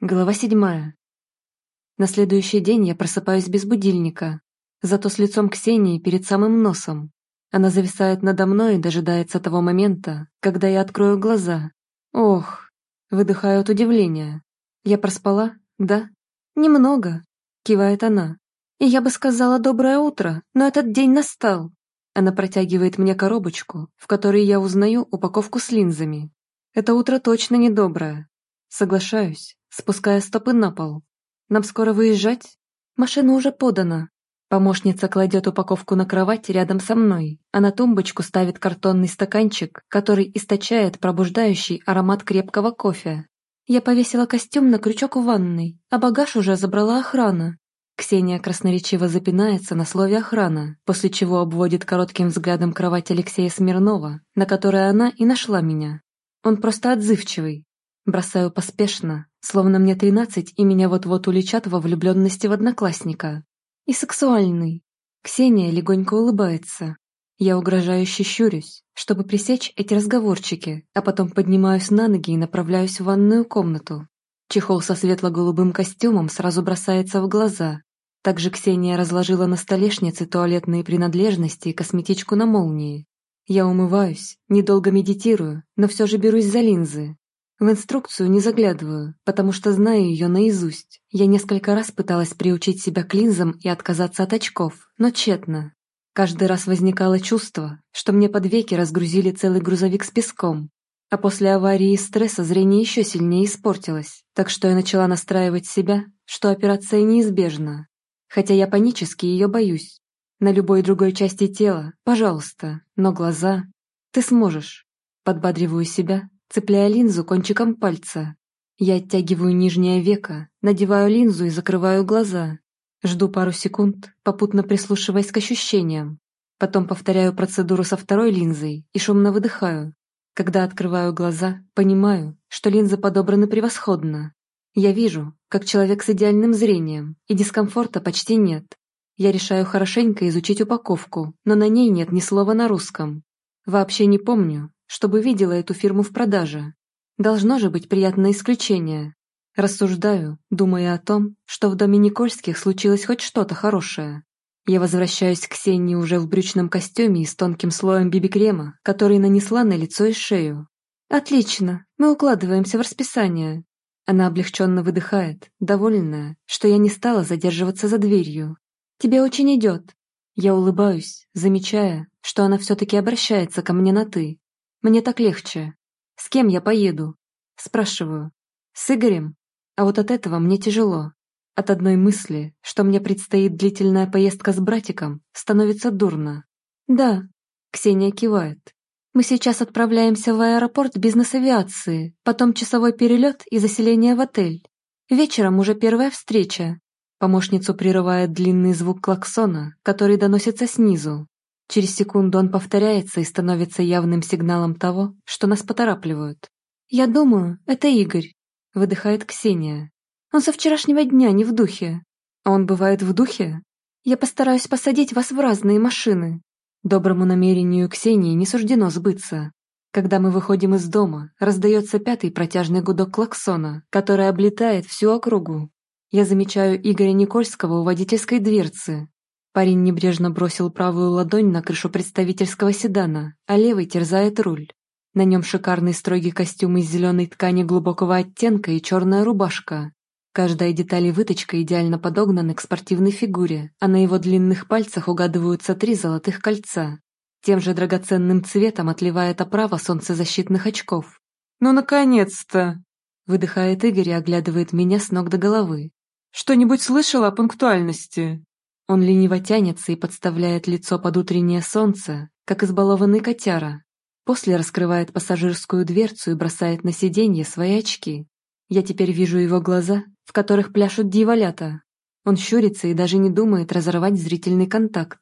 Глава седьмая. На следующий день я просыпаюсь без будильника, зато с лицом Ксении перед самым носом. Она зависает надо мной и дожидается того момента, когда я открою глаза. Ох, выдыхаю от удивления. Я проспала, да? Немного, кивает она. И я бы сказала доброе утро, но этот день настал. Она протягивает мне коробочку, в которой я узнаю упаковку с линзами. Это утро точно недоброе. Соглашаюсь, спуская стопы на пол. «Нам скоро выезжать? Машина уже подана». Помощница кладет упаковку на кровать рядом со мной, а на тумбочку ставит картонный стаканчик, который источает пробуждающий аромат крепкого кофе. Я повесила костюм на крючок в ванной, а багаж уже забрала охрана. Ксения красноречиво запинается на слове «охрана», после чего обводит коротким взглядом кровать Алексея Смирнова, на которой она и нашла меня. Он просто отзывчивый, Бросаю поспешно, словно мне тринадцать и меня вот-вот уличат во влюбленности в одноклассника. И сексуальный. Ксения легонько улыбается. Я угрожающе щурюсь, чтобы пресечь эти разговорчики, а потом поднимаюсь на ноги и направляюсь в ванную комнату. Чехол со светло-голубым костюмом сразу бросается в глаза. Также Ксения разложила на столешнице туалетные принадлежности и косметичку на молнии. Я умываюсь, недолго медитирую, но все же берусь за линзы, в инструкцию не заглядываю, потому что знаю ее наизусть. Я несколько раз пыталась приучить себя к линзам и отказаться от очков, но тщетно. Каждый раз возникало чувство, что мне под веки разгрузили целый грузовик с песком. А после аварии и стресса зрение еще сильнее испортилось, так что я начала настраивать себя, что операция неизбежна. Хотя я панически ее боюсь. На любой другой части тела, пожалуйста, но глаза... Ты сможешь. Подбадриваю себя, цепляя линзу кончиком пальца. Я оттягиваю нижнее веко, надеваю линзу и закрываю глаза. Жду пару секунд, попутно прислушиваясь к ощущениям. Потом повторяю процедуру со второй линзой и шумно выдыхаю. Когда открываю глаза, понимаю, что линзы подобраны превосходно. Я вижу, как человек с идеальным зрением, и дискомфорта почти нет. Я решаю хорошенько изучить упаковку, но на ней нет ни слова на русском. Вообще не помню, чтобы видела эту фирму в продаже. Должно же быть приятное исключение. Рассуждаю, думая о том, что в доме Никольских случилось хоть что-то хорошее. Я возвращаюсь к Ксении уже в брючном костюме и с тонким слоем биби-крема, который нанесла на лицо и шею. «Отлично, мы укладываемся в расписание». Она облегченно выдыхает, довольная, что я не стала задерживаться за дверью. «Тебе очень идет». Я улыбаюсь, замечая, что она все-таки обращается ко мне на «ты», мне так легче. С кем я поеду? Спрашиваю. С Игорем? А вот от этого мне тяжело. От одной мысли, что мне предстоит длительная поездка с братиком, становится дурно. Да, Ксения кивает. Мы сейчас отправляемся в аэропорт бизнес-авиации, потом часовой перелет и заселение в отель. Вечером уже первая встреча. Помощницу прерывает длинный звук клаксона, который доносится снизу. Через секунду он повторяется и становится явным сигналом того, что нас поторапливают. «Я думаю, это Игорь», — выдыхает Ксения. «Он со вчерашнего дня не в духе». «А он бывает в духе?» «Я постараюсь посадить вас в разные машины». Доброму намерению Ксении не суждено сбыться. Когда мы выходим из дома, раздается пятый протяжный гудок клаксона, который облетает всю округу. Я замечаю Игоря Никольского у водительской дверцы, Парень небрежно бросил правую ладонь на крышу представительского седана, а левый терзает руль. На нем шикарный строгий костюм из зеленой ткани глубокого оттенка и черная рубашка. Каждая деталь и выточка идеально подогнаны к спортивной фигуре, а на его длинных пальцах угадываются три золотых кольца. Тем же драгоценным цветом отливает оправа солнцезащитных очков. «Ну, наконец-то!» Выдыхает Игорь и оглядывает меня с ног до головы. «Что-нибудь слышал о пунктуальности?» Он лениво тянется и подставляет лицо под утреннее солнце, как избалованный котяра. После раскрывает пассажирскую дверцу и бросает на сиденье свои очки. Я теперь вижу его глаза, в которых пляшут дьяволята. Он щурится и даже не думает разорвать зрительный контакт.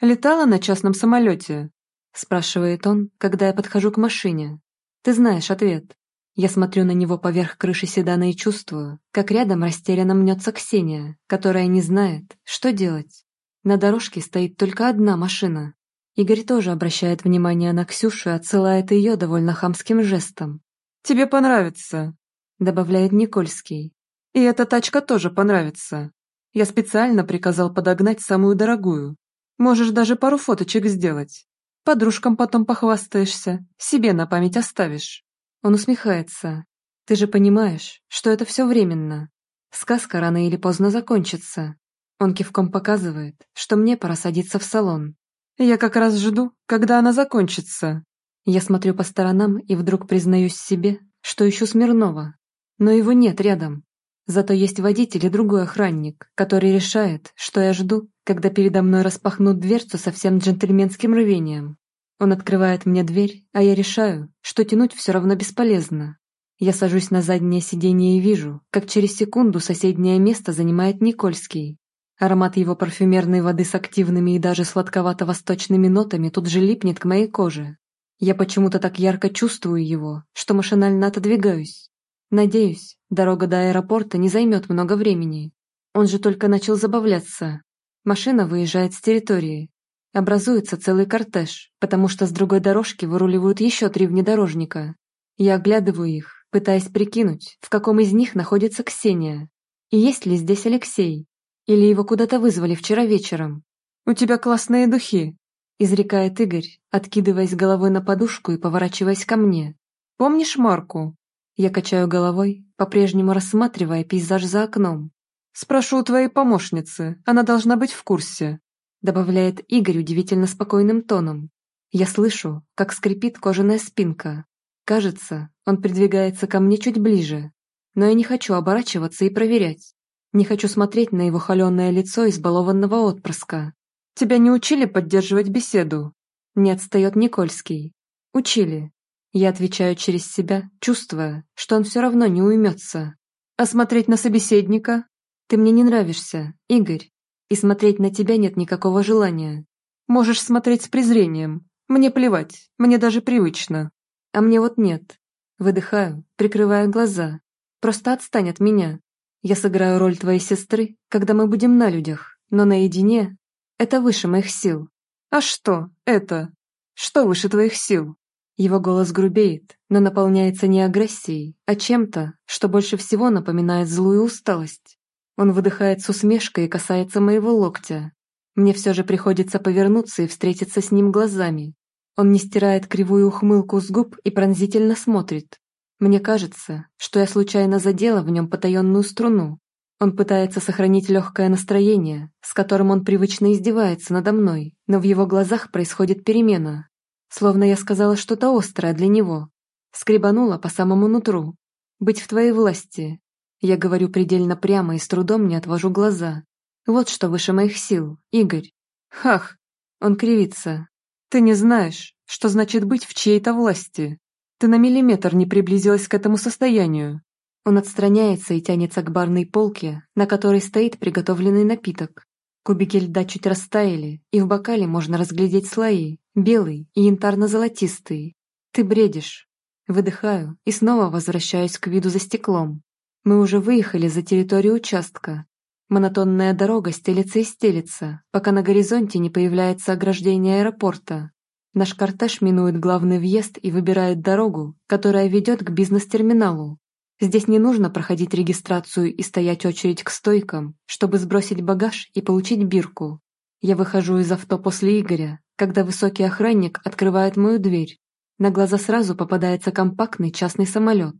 «Летала на частном самолете?» спрашивает он, когда я подхожу к машине. Ты знаешь ответ. Я смотрю на него поверх крыши седана и чувствую, как рядом растерянно мнется Ксения, которая не знает, что делать. На дорожке стоит только одна машина. Игорь тоже обращает внимание на Ксюшу и отсылает ее довольно хамским жестом. «Тебе понравится», — добавляет Никольский. И эта тачка тоже понравится. Я специально приказал подогнать самую дорогую. Можешь даже пару фоточек сделать. Подружкам потом похвастаешься, себе на память оставишь. Он усмехается. Ты же понимаешь, что это все временно. Сказка рано или поздно закончится. Он кивком показывает, что мне пора садиться в салон. Я как раз жду, когда она закончится. Я смотрю по сторонам и вдруг признаюсь себе, что ищу Смирнова. Но его нет рядом. Зато есть водитель и другой охранник, который решает, что я жду, когда передо мной распахнут дверцу со всем джентльменским рвением. Он открывает мне дверь, а я решаю, что тянуть все равно бесполезно. Я сажусь на заднее сиденье и вижу, как через секунду соседнее место занимает Никольский. Аромат его парфюмерной воды с активными и даже сладковато-восточными нотами тут же липнет к моей коже. Я почему-то так ярко чувствую его, что машинально отодвигаюсь. Надеюсь, дорога до аэропорта не займет много времени. Он же только начал забавляться. Машина выезжает с территории. Образуется целый кортеж, потому что с другой дорожки выруливают еще три внедорожника. Я оглядываю их, пытаясь прикинуть, в каком из них находится Ксения. И есть ли здесь Алексей? Или его куда-то вызвали вчера вечером? «У тебя классные духи», — изрекает Игорь, откидываясь головой на подушку и поворачиваясь ко мне. «Помнишь Марку?» Я качаю головой, по-прежнему рассматривая пейзаж за окном. «Спрошу у твоей помощницы, она должна быть в курсе», добавляет Игорь удивительно спокойным тоном. Я слышу, как скрипит кожаная спинка. Кажется, он придвигается ко мне чуть ближе. Но я не хочу оборачиваться и проверять. Не хочу смотреть на его холеное лицо избалованного отпрыска. «Тебя не учили поддерживать беседу?» Не отстает Никольский. «Учили, я отвечаю через себя, чувствуя, что он все равно не уймется. А смотреть на собеседника? Ты мне не нравишься, Игорь. И смотреть на тебя нет никакого желания. Можешь смотреть с презрением. Мне плевать, мне даже привычно. А мне вот нет. Выдыхаю, прикрывая глаза. Просто отстань от меня. Я сыграю роль твоей сестры, когда мы будем на людях, но наедине. Это выше моих сил. А что это? Что выше твоих сил? Его голос грубеет, но наполняется не агрессией, а чем-то, что больше всего напоминает злую усталость. Он выдыхает с усмешкой и касается моего локтя. Мне все же приходится повернуться и встретиться с ним глазами. Он не стирает кривую ухмылку с губ и пронзительно смотрит. Мне кажется, что я случайно задела в нем потаенную струну. Он пытается сохранить легкое настроение, с которым он привычно издевается надо мной, но в его глазах происходит перемена, Словно я сказала что-то острое для него. Скребанула по самому нутру. Быть в твоей власти. Я говорю предельно прямо и с трудом не отвожу глаза. Вот что выше моих сил, Игорь. Хах! Он кривится. Ты не знаешь, что значит быть в чьей-то власти. Ты на миллиметр не приблизилась к этому состоянию. Он отстраняется и тянется к барной полке, на которой стоит приготовленный напиток. Кубики льда чуть растаяли, и в бокале можно разглядеть слои, белый и янтарно-золотистый. Ты бредишь. Выдыхаю и снова возвращаюсь к виду за стеклом. Мы уже выехали за территорию участка. Монотонная дорога стелется и стелется, пока на горизонте не появляется ограждение аэропорта. Наш кортеж минует главный въезд и выбирает дорогу, которая ведет к бизнес-терминалу. Здесь не нужно проходить регистрацию и стоять очередь к стойкам, чтобы сбросить багаж и получить бирку. Я выхожу из авто после Игоря, когда высокий охранник открывает мою дверь. На глаза сразу попадается компактный частный самолет.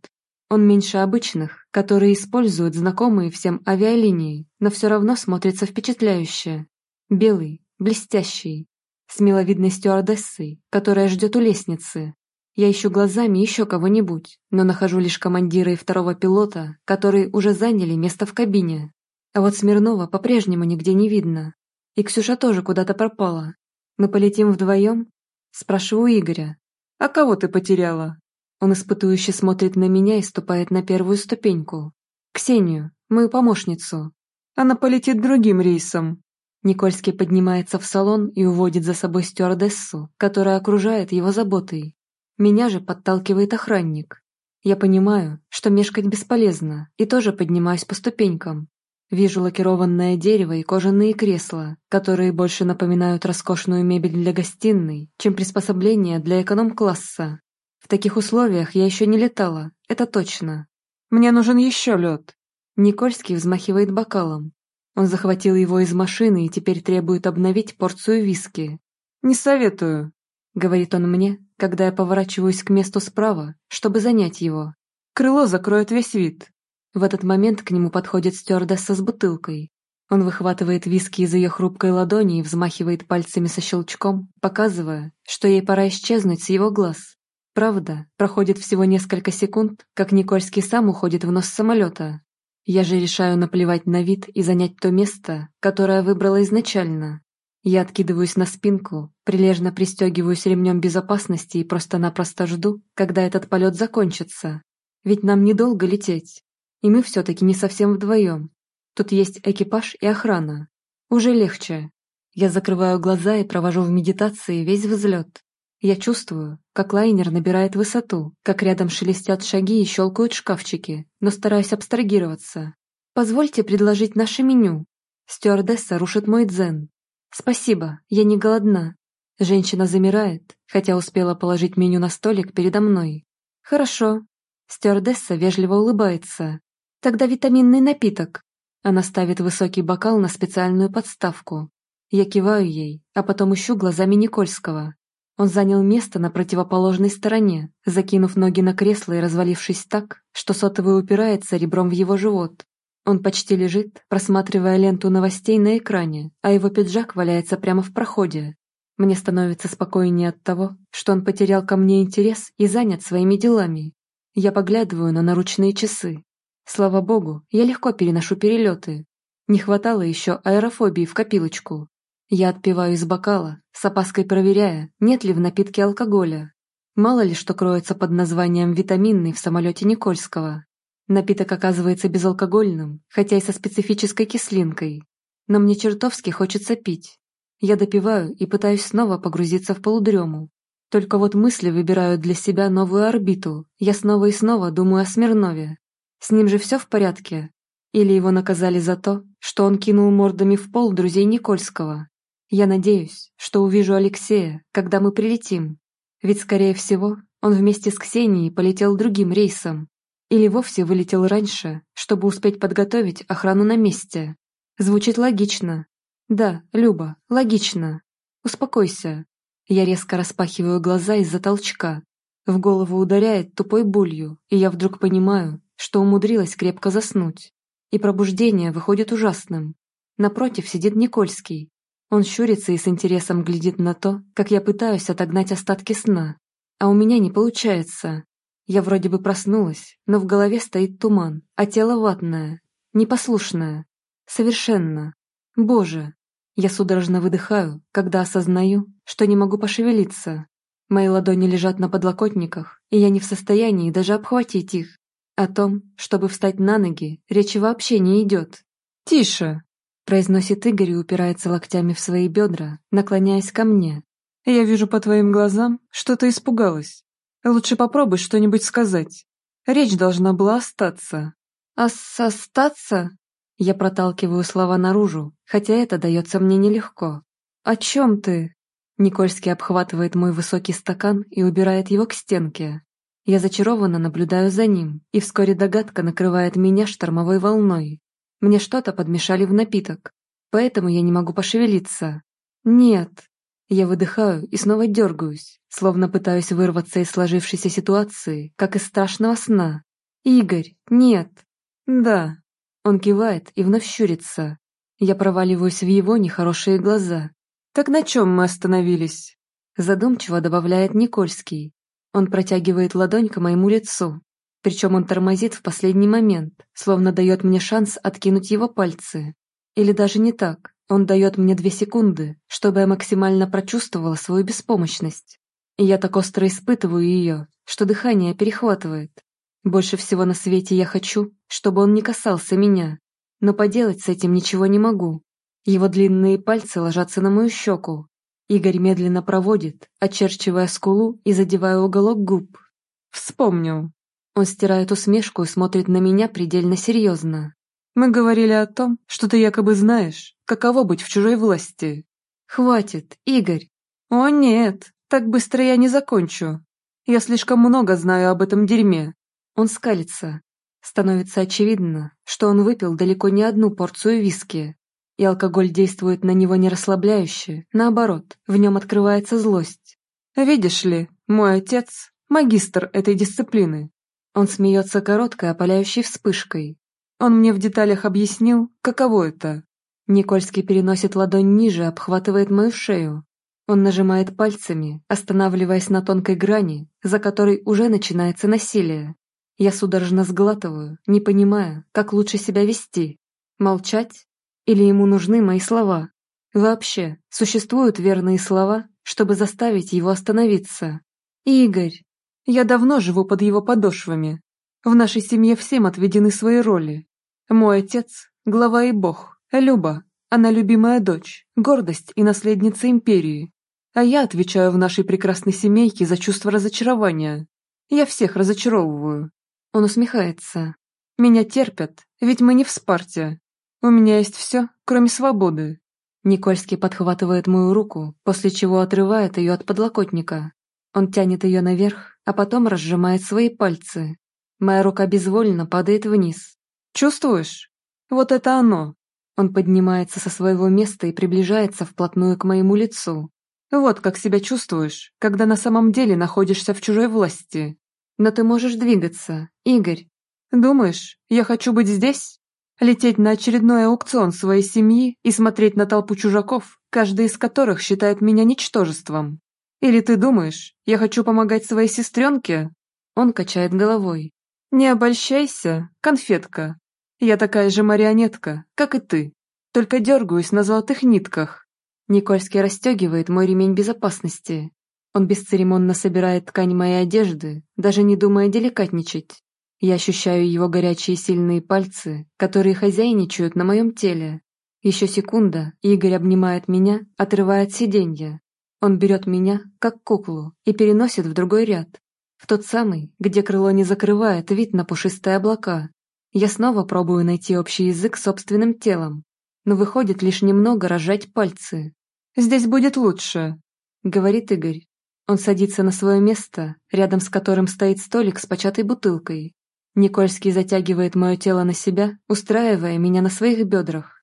Он меньше обычных, которые используют знакомые всем авиалинии, но все равно смотрится впечатляюще. Белый, блестящий, с миловидной стюардессой, которая ждет у лестницы, я ищу глазами еще кого-нибудь, но нахожу лишь командира и второго пилота, которые уже заняли место в кабине. А вот Смирнова по-прежнему нигде не видно. И Ксюша тоже куда-то пропала. Мы полетим вдвоем? Спрашиваю Игоря. А кого ты потеряла? Он испытующе смотрит на меня и ступает на первую ступеньку. Ксению, мою помощницу. Она полетит другим рейсом. Никольский поднимается в салон и уводит за собой стюардессу, которая окружает его заботой. Меня же подталкивает охранник. Я понимаю, что мешкать бесполезно, и тоже поднимаюсь по ступенькам. Вижу лакированное дерево и кожаные кресла, которые больше напоминают роскошную мебель для гостиной, чем приспособление для эконом-класса. В таких условиях я еще не летала, это точно. Мне нужен еще лед. Никольский взмахивает бокалом. Он захватил его из машины и теперь требует обновить порцию виски. «Не советую», — говорит он мне, когда я поворачиваюсь к месту справа, чтобы занять его. «Крыло закроет весь вид». В этот момент к нему подходит стюардесса с бутылкой. Он выхватывает виски из ее хрупкой ладони и взмахивает пальцами со щелчком, показывая, что ей пора исчезнуть с его глаз. Правда, проходит всего несколько секунд, как Никольский сам уходит в нос самолета. Я же решаю наплевать на вид и занять то место, которое выбрала изначально. Я откидываюсь на спинку, прилежно пристегиваюсь ремнем безопасности и просто-напросто жду, когда этот полет закончится. Ведь нам недолго лететь. И мы все-таки не совсем вдвоем, Тут есть экипаж и охрана. Уже легче. Я закрываю глаза и провожу в медитации весь взлет. Я чувствую, как лайнер набирает высоту, как рядом шелестят шаги и щелкают шкафчики, но стараюсь абстрагироваться. Позвольте предложить наше меню. Стюардесса рушит мой дзен. Спасибо, я не голодна. Женщина замирает, хотя успела положить меню на столик передо мной. Хорошо. Стюардесса вежливо улыбается. Тогда витаминный напиток. Она ставит высокий бокал на специальную подставку. Я киваю ей, а потом ищу глазами Никольского. Он занял место на противоположной стороне, закинув ноги на кресло и развалившись так, что сотовый упирается ребром в его живот. Он почти лежит, просматривая ленту новостей на экране, а его пиджак валяется прямо в проходе. Мне становится спокойнее от того, что он потерял ко мне интерес и занят своими делами. Я поглядываю на наручные часы. Слава богу, я легко переношу перелеты. Не хватало еще аэрофобии в копилочку. Я отпиваю из бокала, с опаской проверяя, нет ли в напитке алкоголя. Мало ли что кроется под названием «витаминный» в самолете Никольского. Напиток оказывается безалкогольным, хотя и со специфической кислинкой. Но мне чертовски хочется пить. Я допиваю и пытаюсь снова погрузиться в полудрему. Только вот мысли выбирают для себя новую орбиту. Я снова и снова думаю о Смирнове. С ним же все в порядке? Или его наказали за то, что он кинул мордами в пол друзей Никольского? Я надеюсь, что увижу Алексея, когда мы прилетим. Ведь, скорее всего, он вместе с Ксенией полетел другим рейсом. Или вовсе вылетел раньше, чтобы успеть подготовить охрану на месте. Звучит логично. Да, Люба, логично. Успокойся. Я резко распахиваю глаза из-за толчка. В голову ударяет тупой болью, и я вдруг понимаю, что умудрилась крепко заснуть. И пробуждение выходит ужасным. Напротив сидит Никольский. Он щурится и с интересом глядит на то, как я пытаюсь отогнать остатки сна. А у меня не получается. Я вроде бы проснулась, но в голове стоит туман, а тело ватное, непослушное. Совершенно. Боже. Я судорожно выдыхаю, когда осознаю, что не могу пошевелиться. Мои ладони лежат на подлокотниках, и я не в состоянии даже обхватить их. О том, чтобы встать на ноги, речи вообще не идет. «Тише!» – произносит Игорь и упирается локтями в свои бедра, наклоняясь ко мне. «Я вижу по твоим глазам, что ты испугалась. Лучше попробуй что-нибудь сказать. Речь должна была остаться». «А остаться?» Я проталкиваю слова наружу, хотя это дается мне нелегко. «О чем ты?» Никольский обхватывает мой высокий стакан и убирает его к стенке. Я зачарованно наблюдаю за ним, и вскоре догадка накрывает меня штормовой волной. Мне что-то подмешали в напиток, поэтому я не могу пошевелиться. Нет. Я выдыхаю и снова дергаюсь, словно пытаюсь вырваться из сложившейся ситуации, как из страшного сна. «Игорь, нет!» «Да!» Он кивает и вновь щурится. Я проваливаюсь в его нехорошие глаза. «Так на чем мы остановились?» Задумчиво добавляет Никольский, он протягивает ладонь к моему лицу, причем он тормозит в последний момент, словно дает мне шанс откинуть его пальцы. Или даже не так, он дает мне две секунды, чтобы я максимально прочувствовала свою беспомощность. И я так остро испытываю ее, что дыхание перехватывает. Больше всего на свете я хочу, чтобы он не касался меня, но поделать с этим ничего не могу. Его длинные пальцы ложатся на мою щеку, Игорь медленно проводит, очерчивая скулу и задевая уголок губ. «Вспомнил». Он стирает усмешку и смотрит на меня предельно серьезно. «Мы говорили о том, что ты якобы знаешь, каково быть в чужой власти». «Хватит, Игорь». «О нет, так быстро я не закончу. Я слишком много знаю об этом дерьме». Он скалится. Становится очевидно, что он выпил далеко не одну порцию виски, и алкоголь действует на него не расслабляюще, наоборот, в нем открывается злость. «Видишь ли, мой отец – магистр этой дисциплины». Он смеется короткой, опаляющей вспышкой. Он мне в деталях объяснил, каково это. Никольский переносит ладонь ниже, обхватывает мою шею. Он нажимает пальцами, останавливаясь на тонкой грани, за которой уже начинается насилие. Я судорожно сглатываю, не понимая, как лучше себя вести. Молчать? Или ему нужны мои слова? Вообще, существуют верные слова, чтобы заставить его остановиться? Игорь! Я давно живу под его подошвами. В нашей семье всем отведены свои роли. Мой отец – глава и бог, Люба – она любимая дочь, гордость и наследница империи. А я отвечаю в нашей прекрасной семейке за чувство разочарования. Я всех разочаровываю. Он усмехается. Меня терпят, ведь мы не в Спарте. У меня есть все, кроме свободы. Никольский подхватывает мою руку, после чего отрывает ее от подлокотника. Он тянет ее наверх, а потом разжимает свои пальцы. Моя рука безвольно падает вниз. «Чувствуешь? Вот это оно!» Он поднимается со своего места и приближается вплотную к моему лицу. «Вот как себя чувствуешь, когда на самом деле находишься в чужой власти. Но ты можешь двигаться, Игорь. Думаешь, я хочу быть здесь? Лететь на очередной аукцион своей семьи и смотреть на толпу чужаков, каждый из которых считает меня ничтожеством? Или ты думаешь, я хочу помогать своей сестренке?» Он качает головой. «Не обольщайся, конфетка. Я такая же марионетка, как и ты, только дергаюсь на золотых нитках». Никольский расстегивает мой ремень безопасности, он бесцеремонно собирает ткань моей одежды, даже не думая деликатничать. Я ощущаю его горячие сильные пальцы, которые хозяйничают на моем теле. Еще секунда, Игорь обнимает меня, отрывая от сиденья. Он берет меня, как куклу, и переносит в другой ряд. В тот самый, где крыло не закрывает вид на пушистые облака. Я снова пробую найти общий язык с собственным телом, но выходит лишь немного разжать пальцы. «Здесь будет лучше», — говорит Игорь. Он садится на свое место, рядом с которым стоит столик с початой бутылкой. Никольский затягивает мое тело на себя, устраивая меня на своих бедрах.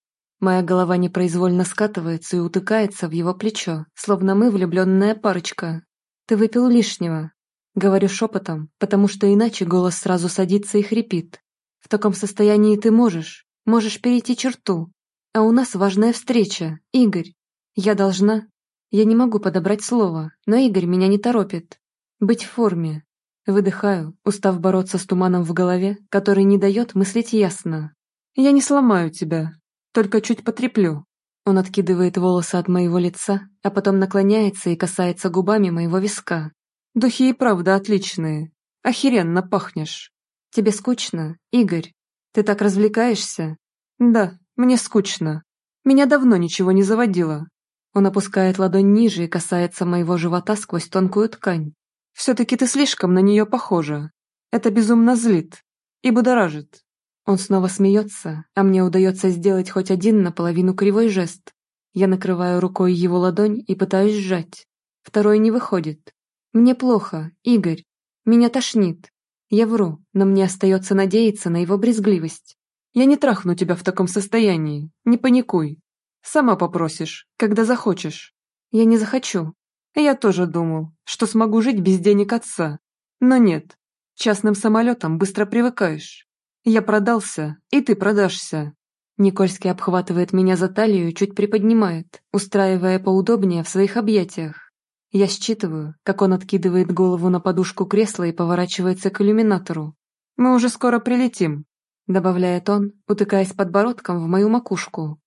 Моя голова непроизвольно скатывается и утыкается в его плечо, словно мы влюбленная парочка. «Ты выпил лишнего», — говорю шепотом, потому что иначе голос сразу садится и хрипит. «В таком состоянии ты можешь, можешь перейти черту. А у нас важная встреча, Игорь. Я должна, я не могу подобрать слово, но Игорь меня не торопит. Быть в форме. Выдыхаю, устав бороться с туманом в голове, который не дает мыслить ясно. Я не сломаю тебя, только чуть потреплю. Он откидывает волосы от моего лица, а потом наклоняется и касается губами моего виска. Духи и правда отличные. Охеренно пахнешь. Тебе скучно, Игорь? Ты так развлекаешься? Да, мне скучно. Меня давно ничего не заводило. Он опускает ладонь ниже и касается моего живота сквозь тонкую ткань. «Все-таки ты слишком на нее похожа. Это безумно злит и будоражит». Он снова смеется, а мне удается сделать хоть один наполовину кривой жест. Я накрываю рукой его ладонь и пытаюсь сжать. Второй не выходит. Мне плохо, Игорь. Меня тошнит. Я вру, но мне остается надеяться на его брезгливость. Я не трахну тебя в таком состоянии, не паникуй. Сама попросишь, когда захочешь. Я не захочу. Я тоже думал, что смогу жить без денег отца. Но нет, частным самолетом быстро привыкаешь. Я продался, и ты продашься. Никольский обхватывает меня за талию чуть приподнимает, устраивая поудобнее в своих объятиях. Я считываю, как он откидывает голову на подушку кресла и поворачивается к иллюминатору. «Мы уже скоро прилетим», — добавляет он, утыкаясь подбородком в мою макушку.